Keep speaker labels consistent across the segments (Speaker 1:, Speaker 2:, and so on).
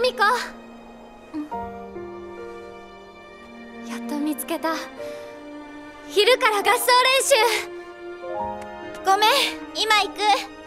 Speaker 1: 久美子やっと見つけた。昼から合奏練習。ごめん今行く。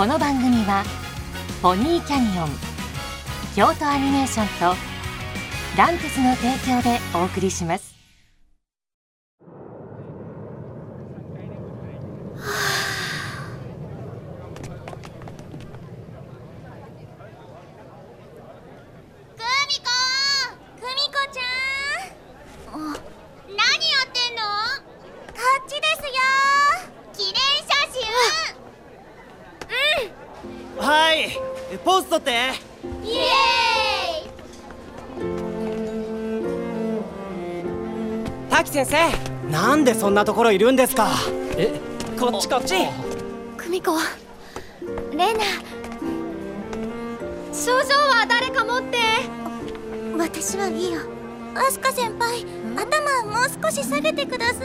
Speaker 2: この番組はポニーキャニオン京都アニメーションとランテスの提供でお送りします
Speaker 1: 久美子久美子ちゃん何やってんのこっちですよ記念写真
Speaker 3: はいポーズ取って。
Speaker 1: イエ
Speaker 3: 滝先生なんでそんなところいるんですか？えこっちこっち。
Speaker 1: ーイ久美子レナ症状は誰か持って？私はいいよ。アスカ先輩頭もう少し下げてください。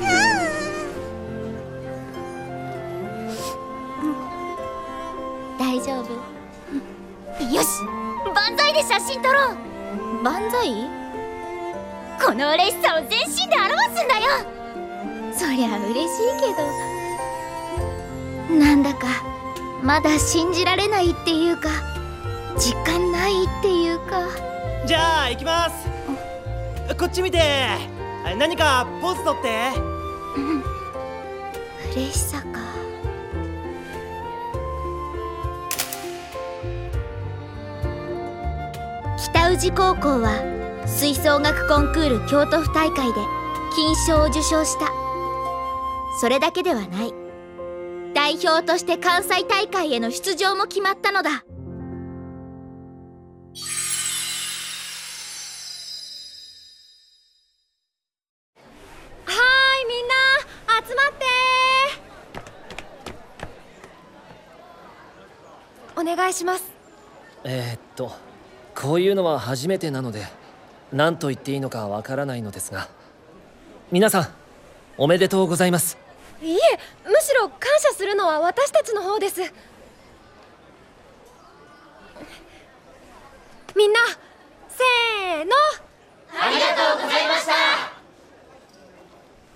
Speaker 1: 大 丈夫。よし万歳で写真撮ろう。万歳？この嬉しさを全身で表すんだよ。そりゃ嬉しいけど。なんだかまだ信じられないっていうか実感ないっていうか。
Speaker 3: じゃあ行きます。こっち見て。何かポーズ取って。
Speaker 1: 嬉しさか北宇治高校は吹奏楽コンクール京都府大会で金賞を受賞した。それだけではない。代表として関西大会への出場も決まったのだ。はーいみんな集まって。お願いします。
Speaker 4: えーっとこういうのは初めてなので何と言っていいのかわからないのですが。皆さんおめでとうございます。
Speaker 1: いえむしろ感謝するのは私たちの方です。みんなせーの。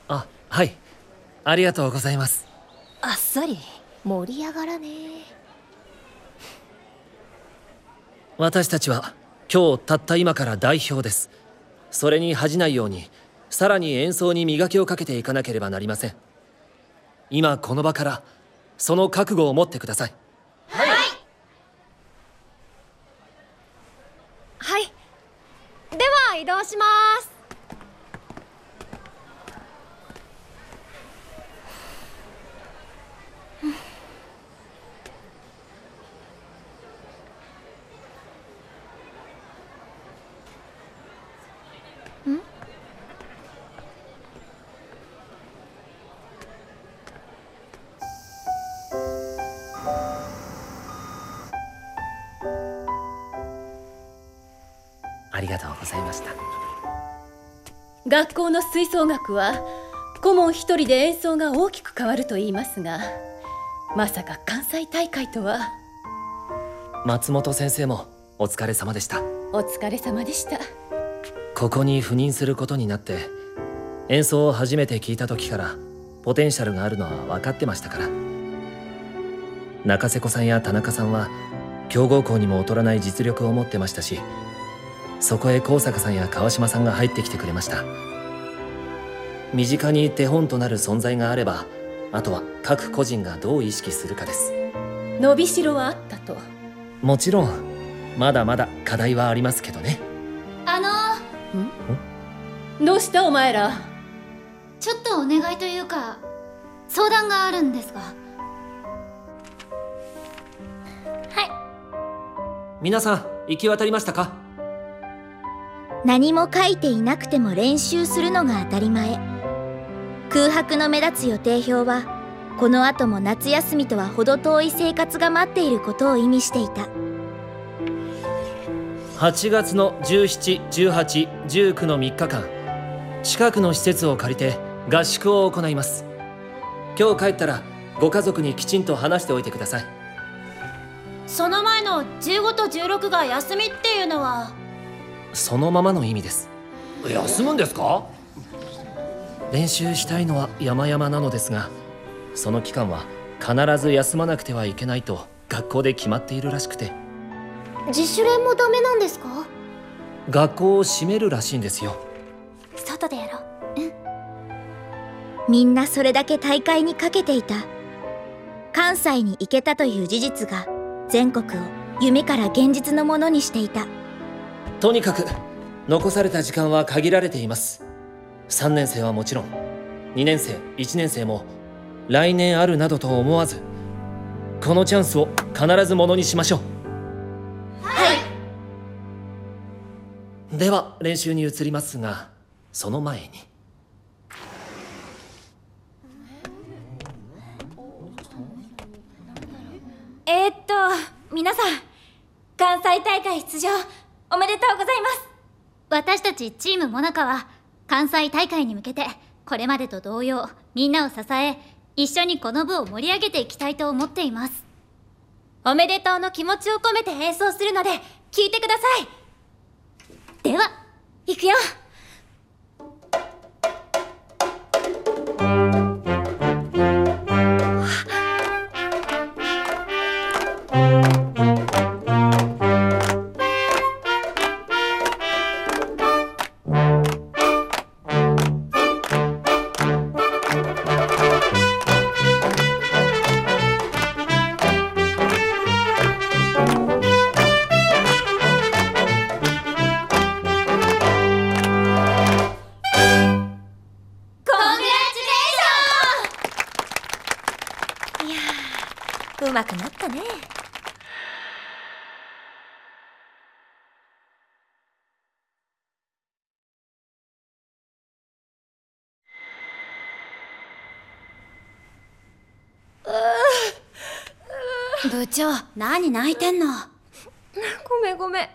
Speaker 4: あはい。ありがとうございます。
Speaker 1: あっさり盛り上がらね
Speaker 4: 私たちは今日たった今から代表です。それに恥じないようにさらに演奏に磨きをかけていかなければなりません。今この場からその覚悟を持ってください。
Speaker 5: 学校の吹奏楽は顧問一人で演奏が大きく変わると言いますがまさか関西大会とは？
Speaker 4: 松本先生もお疲れ様でした。
Speaker 5: お疲れ様でした。
Speaker 4: ここに赴任することになって演奏を初めて聞いた時からポテンシャルがあるのは分かってましたから。中瀬子さんや田中さんは強豪校にも劣らない実力を持ってましたしそこへ高坂さんや川島さんが入ってきてくれました。身近に手本となる存在があればあとは各個人がどう意識するかです。
Speaker 5: 伸びしろはあったと。
Speaker 4: もちろんまだまだ課題はありますけどね。
Speaker 6: あの
Speaker 5: どうしたお前ら？
Speaker 6: ちょっとお願いというか相談があるんですが。はい。
Speaker 4: 皆さん行き渡りましたか？
Speaker 6: 何も書いていなくても練習するのが当たり前。空白の目立つ予定表はこの後も夏休みとは程遠い生活が待っていることを意味していた。
Speaker 4: 8月の171819の3日間近くの施設を借りて合宿を行います。今日帰ったらご家族にきちんと話しておいてください。
Speaker 6: その前の15と16が休みっていうのは
Speaker 4: そのままの意味です。休むんですか？練習したいのは山々なのですがその期間は必ず休まなくてはいけないと学校で決まっているらしくて。
Speaker 6: 自主練もダメなんですか？
Speaker 4: 学校を閉めるらしいんですよ。
Speaker 6: 外でやろう。うん。みんなそれだけ大会にかけていた。関西に行けたという事実が全国を夢から現実のものにしていた
Speaker 4: とにかく残された時間は限られています。3年生はもちろん2年生1年生も来年あるなどと思わずこのチャンスを必ずものにしましょう。はい。では練習に移りますがその前に。
Speaker 6: えー、っと皆さん関西大会出場おめでとうございます。私たちチームモナカは関西大会に向けてこれまでと同様みんなを支え一緒にこの部を盛り上げていきたいと思っています。おめでとうの気持ちを込めて演奏するので聞いてください。では行くよ。部長何泣いてんの？
Speaker 5: ごめんごめん。あ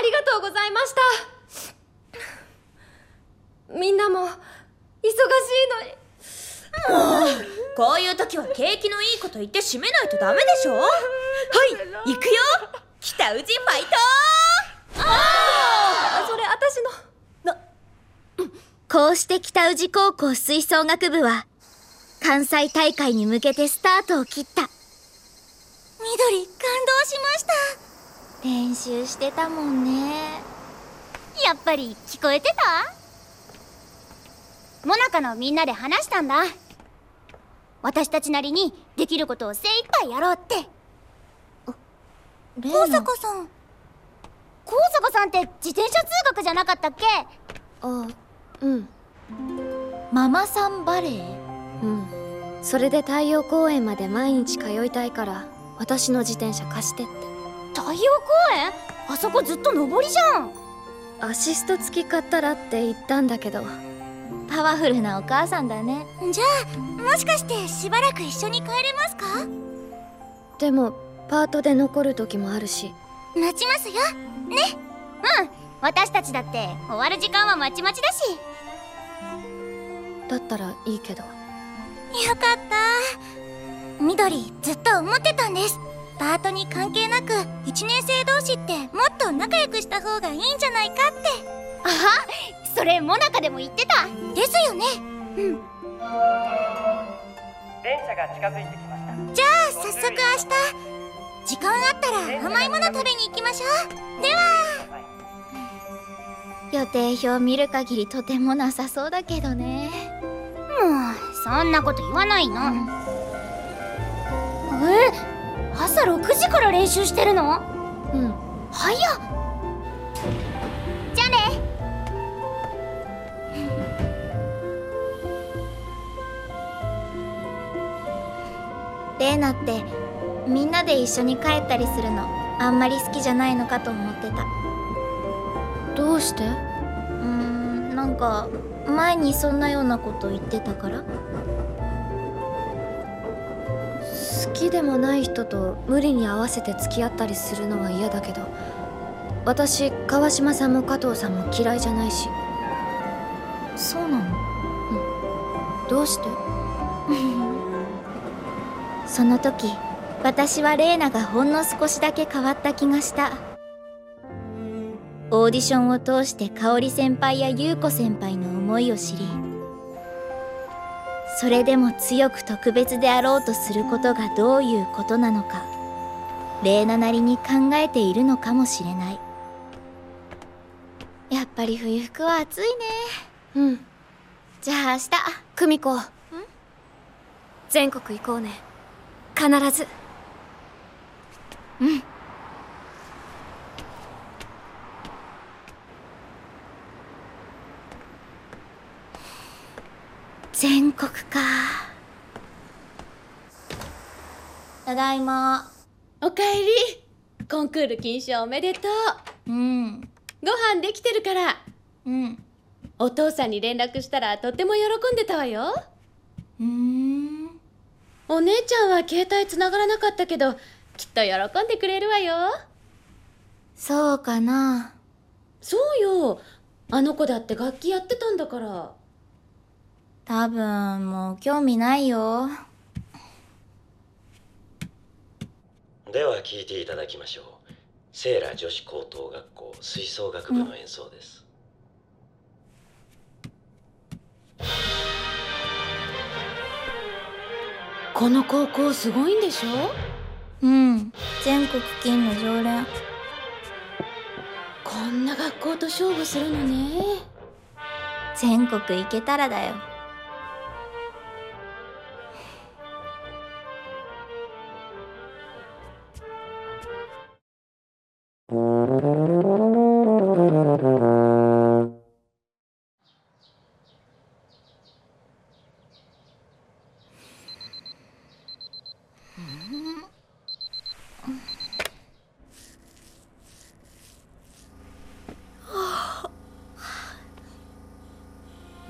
Speaker 5: りがとうございました。みんなも忙しいのに。
Speaker 6: こういう時は景気のいいこと言って締めないとダメでしょ？はい行くよ。北宇治ファイト
Speaker 5: あそれ私の。
Speaker 6: こうして北宇治高校吹奏楽部は関西大会に向けてスタートを切った緑感動しました。練習してたもんね。やっぱり聞こえてた？モナカのみんなで話したんだ。私たちなりにできることを精一杯やろうって。高坂さん。高坂さんって自転車通学じゃなかったっけ？
Speaker 7: あうん。
Speaker 6: ママさんバレー？
Speaker 7: うん。それで太陽公園まで毎日通いたいから私の自転車貸してって。
Speaker 6: 太陽公園？あそこずっと上りじゃん。
Speaker 7: アシスト付き買ったらって言ったんだけど。
Speaker 6: パワフルなお母さんだね。じゃあもしかしてしばらく一緒に帰れますか？
Speaker 7: でもパートで残る時もあるし。
Speaker 6: 待ちますよ。ね。うん。私たちだって終わる時間はまちまちだし。
Speaker 7: だったらいいけど。
Speaker 6: よかった緑ずっと思ってたんです。パートに関係なく1年生同士ってもっと仲良くした方がいいんじゃないかって。あそれモナカでも言ってた。ですよね。うん。
Speaker 3: 電車が近づいてきました。
Speaker 6: じゃあ早速明日時間あったら甘いもの食べに行きましょう。では。予定表見る限りとてもなさそうだけどね。もうそんなこと言わないの、え朝6時から練習してるの？
Speaker 7: うん。
Speaker 6: 早っ。じゃあね。レーナってみんなで一緒に帰ったりするのあんまり好きじゃないのかと思ってた。
Speaker 7: どうして？
Speaker 6: うーんなんか前にそんなようなこと言ってたから
Speaker 7: きでもない人と無理に合わせて付き合ったりするのは嫌だけど私川島さんも加藤さんも嫌いじゃないし。
Speaker 6: そうなの？
Speaker 7: どうして？
Speaker 6: その時私はレーナがほんの少しだけ変わった気がした。オーディションを通して香織先輩や優子先輩の思いを知りそれでも強く特別であろうとすることがどういうことなのかレーナなりに考えているのかもしれない。やっぱり冬服は暑いね。
Speaker 7: うん。
Speaker 6: じゃあ明日
Speaker 7: 久美子。全国行こうね。必ず。
Speaker 6: うん全国か。ただいま。
Speaker 5: おかえり。コンクール金賞おめでとう。
Speaker 6: うん。
Speaker 5: ご飯できてるから。
Speaker 6: うん。
Speaker 5: お父さんに連絡したらとっても喜んでたわよ。
Speaker 6: うーん。
Speaker 5: お姉ちゃんは携帯つながらなかったけどきっと喜んでくれるわよ。
Speaker 6: そうかな。
Speaker 5: そうよ。あの子だって楽器やってたんだから
Speaker 6: 多分もう興味ないよ。
Speaker 8: では聴いていただきましょう。セーラ女子高等学校吹奏楽部の演奏です、
Speaker 5: この高校すごいんでしょ？
Speaker 6: うん。全国金の常連。
Speaker 5: こんな学校と勝負するのね。
Speaker 6: 全国行けたらだよ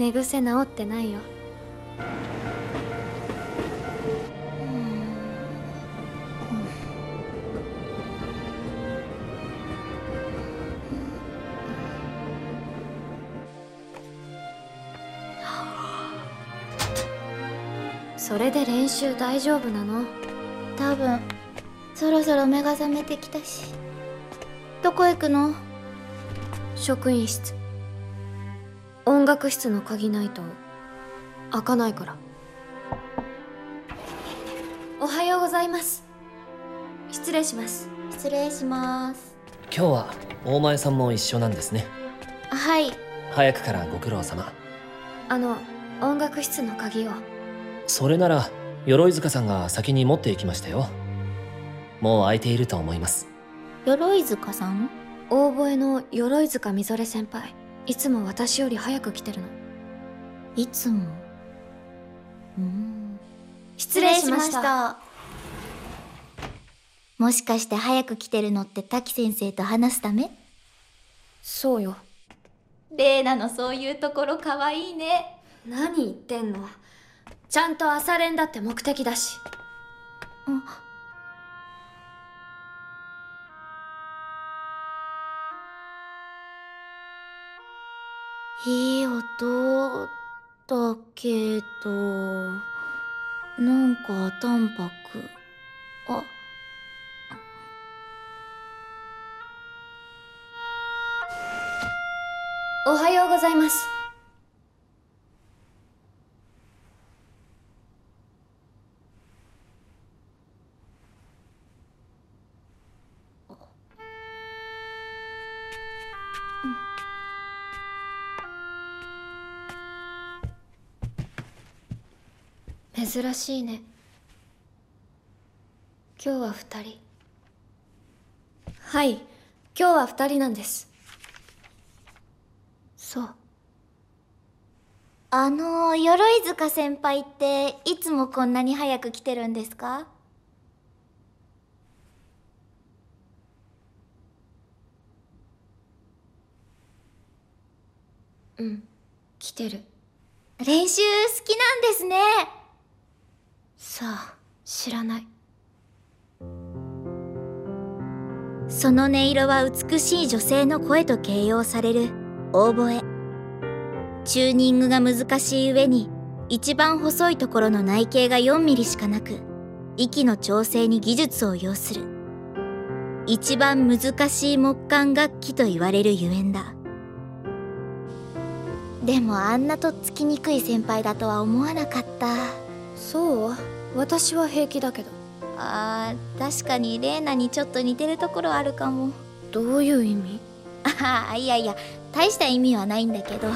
Speaker 7: 寝癖治ってないよ。それで練習大丈夫なの？
Speaker 6: 多分。そろそろ目が覚めてきたし。どこ行くの？
Speaker 7: 職員室音楽室の鍵ないと開かないから。おはようございます。失礼します。
Speaker 6: 失礼します。
Speaker 4: 今日は大前さんも一緒なんですね。
Speaker 6: はい。
Speaker 4: 早くからご苦労様。
Speaker 7: あの音楽室の鍵を。
Speaker 4: それなら鎧塚さんが先に持っていきましたよ。もう空いていると思います。
Speaker 6: 鎧塚さん？
Speaker 7: オーボエの鎧塚みぞれ先輩いつも私より早く来てるの。
Speaker 6: いつも。うん。
Speaker 7: 失礼しました。
Speaker 6: もしかして早く来てるのって滝先生と話すため？
Speaker 7: そうよ。
Speaker 6: レーナのそういうところかわいいね。
Speaker 7: 何言ってんの。ちゃんと朝練だって目的だし
Speaker 6: いい音だけどなんか淡白。あ。
Speaker 7: おはようございます。珍しいね。今日は二人。はい。今日は二人なんです。そう。
Speaker 6: あの鎧塚先輩っていつもこんなに早く来てるんですか？
Speaker 7: うん。来てる。
Speaker 6: 練習好きなんですね
Speaker 7: さあ知らない。
Speaker 6: その音色は美しい女性の声と形容されるオーボエチューニングが難しい上に一番細いところの内径が4ミリしかなく息の調整に技術を要する。一番難しい木管楽器と言われるゆえんだ。でもあんなとっつきにくい先輩だとは思わなかった。
Speaker 7: そう？私は平気だけど。
Speaker 6: あー確かにレーナにちょっと似てるところあるかも。
Speaker 7: どういう意味？
Speaker 6: ああいやいや大した意味はないんだけど。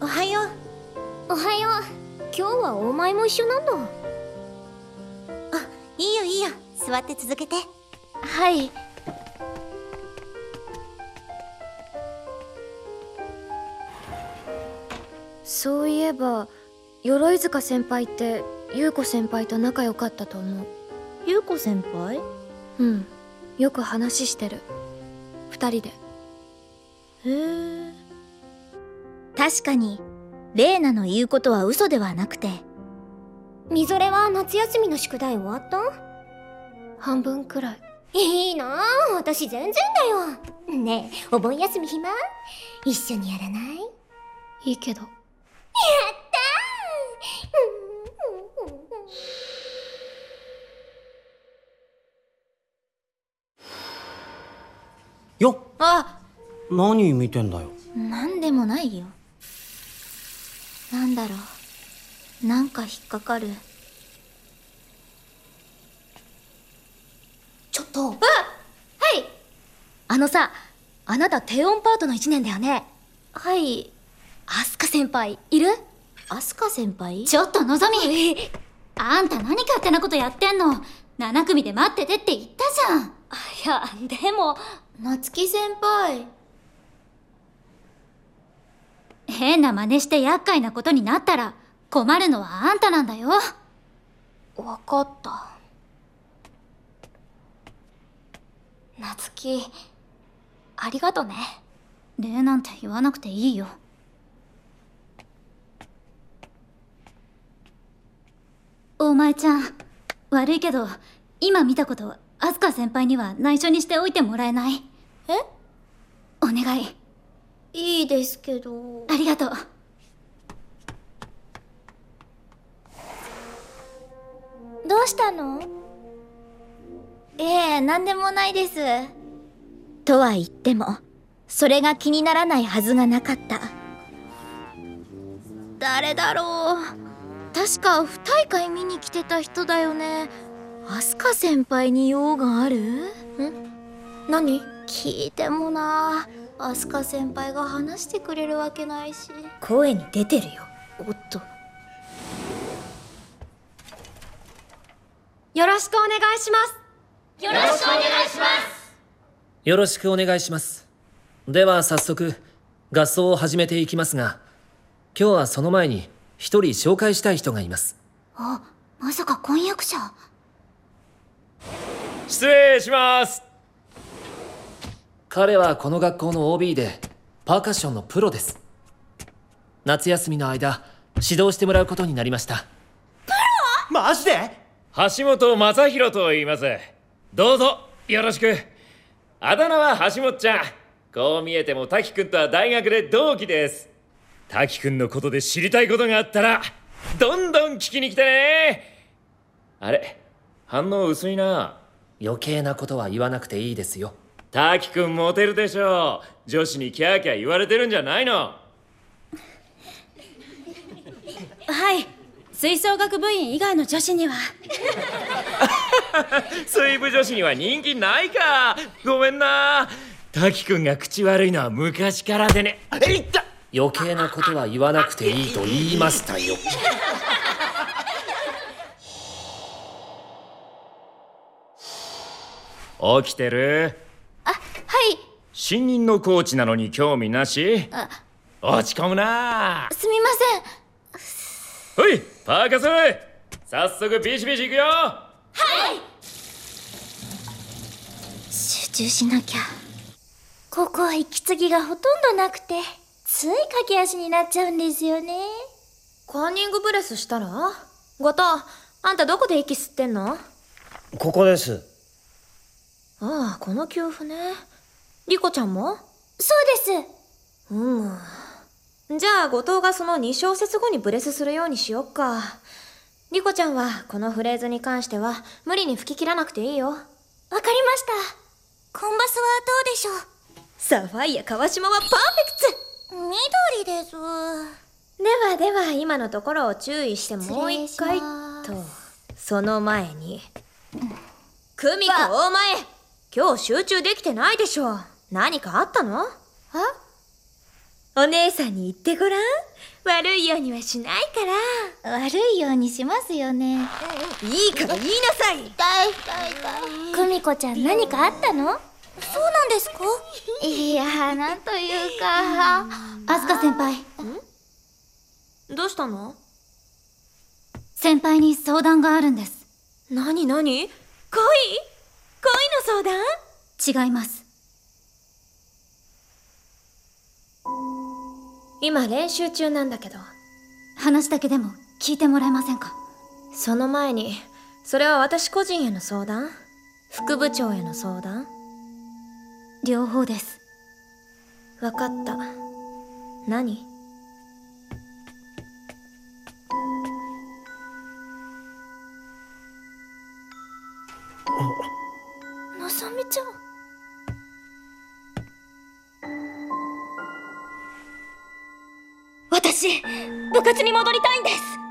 Speaker 6: おはよう。おはよう。今日はお前も一緒なんだ。あいいよいいよ。座って続けて。はい。
Speaker 7: そういえば鎧塚先輩って優子先輩と仲良かったと思う。
Speaker 6: 優子先輩？
Speaker 7: うん。よく話してる。二人で。
Speaker 6: へえ。確かにレーナの言うことは嘘ではなくて。みぞれは夏休みの宿題終わった？
Speaker 7: 半分くらい。
Speaker 6: いいなあ私全然だよ。ねえお盆休み暇？一緒にやらない？
Speaker 7: いいけど。
Speaker 6: やっ
Speaker 3: よ
Speaker 6: ーあ。
Speaker 3: 何見てんだよ。
Speaker 6: なんでもないよ。なんだろう。なんか引っかかる。
Speaker 9: ちょっと。あはい。あのさあなた低音パートの1年だよね。
Speaker 6: はい。
Speaker 9: アスカ先輩いる？
Speaker 6: アスカ先輩？
Speaker 9: ちょっとのぞみ。あんた何勝手なことやってんの？7組で待っててって言ったじゃん。いやでも
Speaker 6: 夏希先輩。
Speaker 9: 変な真似して厄介なことになったら困るのはあんたなんだよ。
Speaker 6: わかった。
Speaker 9: 夏希ありがとね。礼なんて言わなくていいよ。お前ちゃん悪いけど今見たことアスカ先輩には内緒にしておいてもらえない？
Speaker 6: え？
Speaker 9: お願い。
Speaker 6: いいですけど。
Speaker 9: ありがとう。
Speaker 6: どうしたの？ええ何でもないです。とは言ってもそれが気にならないはずがなかった。誰だろう。確か不大会見に来てた人だよねアスカ先輩に用がある？ん？
Speaker 7: 何？
Speaker 6: 聞いてもな。アスカ先輩が話してくれるわけないし。
Speaker 9: 声に出てるよ。
Speaker 6: おっと。
Speaker 7: よろしくお願いします。
Speaker 4: よろしくお願いします。では早速合奏を始めていきますが今日はその前に一人紹介したい人がいます。
Speaker 9: あまさか婚約者？
Speaker 10: 失礼します。
Speaker 4: 彼はこの学校の OB でパーカッションのプロです。夏休みの間指導してもらうことになりました。
Speaker 3: マジで？
Speaker 10: 橋本正宏と言います。どうぞよろしく。あだ名は橋本ちゃん。こう見えても滝くんとは大学で同期です。滝くんのことで知りたいことがあったらどんどん聞きに来てね。あれ？反応薄いな。
Speaker 4: 余計なことは言わなくていいですよ。
Speaker 10: 滝くんモテるでしょ女子にキャーキャー言われてるんじゃないの。
Speaker 11: はい。吹奏楽部員以外の女子には。
Speaker 10: 水部女子には人気ないか。ごめんな。滝くんが口悪いのは昔からでね。えいった。
Speaker 4: 余計なことは言わなくていいと言いましたよ
Speaker 10: 起きてる？
Speaker 12: あはい。
Speaker 10: 新任のコーチなのに興味なし？
Speaker 12: あ。
Speaker 10: 落ち込むな。
Speaker 12: すみません。
Speaker 10: ほいパーカス。早速ビシビシ行くよ。
Speaker 12: 集中しなきゃ。ここは息継ぎがほとんどなくてつい駆け足になっちゃうんですよね。
Speaker 13: カンニングブレスしたら？後藤あんたどこで息吸ってんの？あ
Speaker 14: ここです
Speaker 13: あこの給付ね。リコちゃんも？
Speaker 12: そうです。
Speaker 13: うむじゃあ後藤がその2小節後にブレスするようにしよっか。リコちゃんはこのフレーズに関しては無理に吹き切らなくていいよ。
Speaker 12: わかりました。コンバスはどうでしょう？
Speaker 13: サファイア川島はパーフェク
Speaker 12: 緑です。
Speaker 13: トではでは今のところを注意してもう一回と。その前に久美子大前今日集中できてないでしょ。何かあったの？お姉さんに言ってごらん。悪いようにはしないから。
Speaker 12: 悪いようにしますよね。
Speaker 13: いいから言いなさい。
Speaker 12: 痛い痛い痛い。久美子ちゃん何かあったの？そうなんですか？いやなんというか。
Speaker 9: アスカ先輩。
Speaker 13: どうしたの？
Speaker 9: 先輩に相談があるんです。
Speaker 13: 何何？恋恋の相談？
Speaker 9: 違います。
Speaker 13: 今練習中なんだけど。
Speaker 9: 話だけでも聞いてもらえませんか？
Speaker 13: その前にそれは私個人への相談？副部長への相談？
Speaker 9: 両方です。
Speaker 13: わかった。何？
Speaker 12: 長
Speaker 11: 私部活に戻りたいんです。